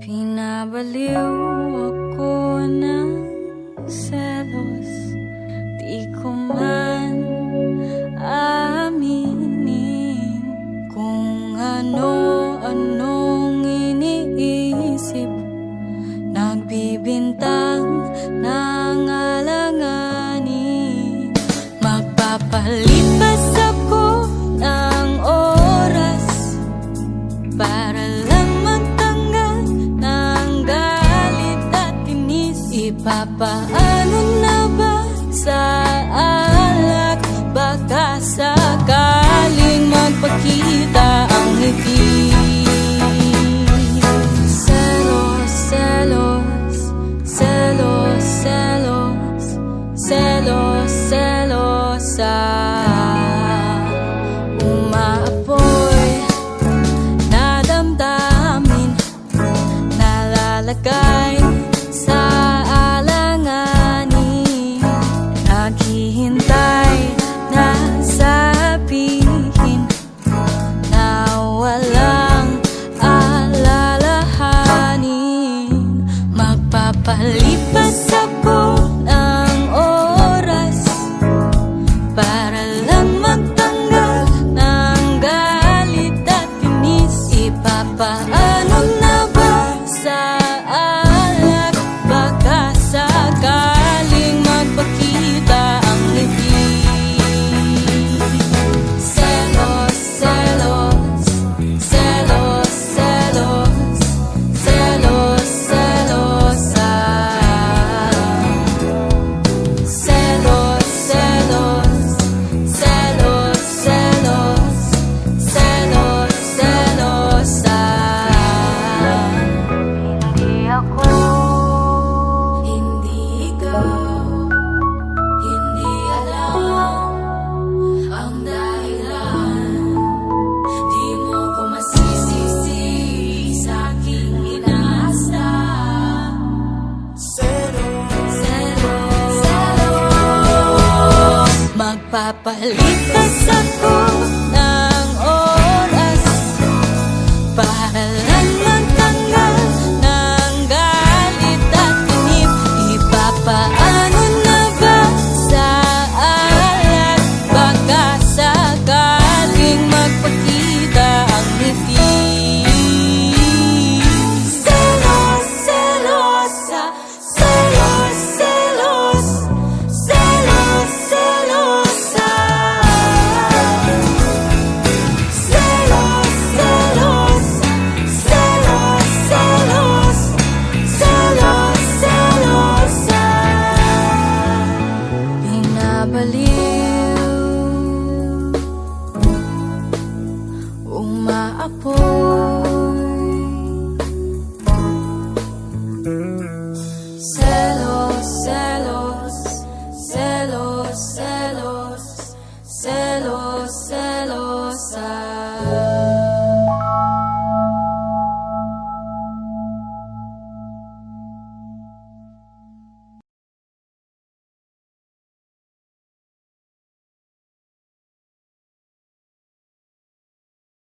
Pinabaliw Nagbibintang ng alanganin Magpapalipas ako ng oras Para lang magtanggal ng galit at inis Ipapaano na ba sa alak? Baka sakal talaga Papalipas ako. believe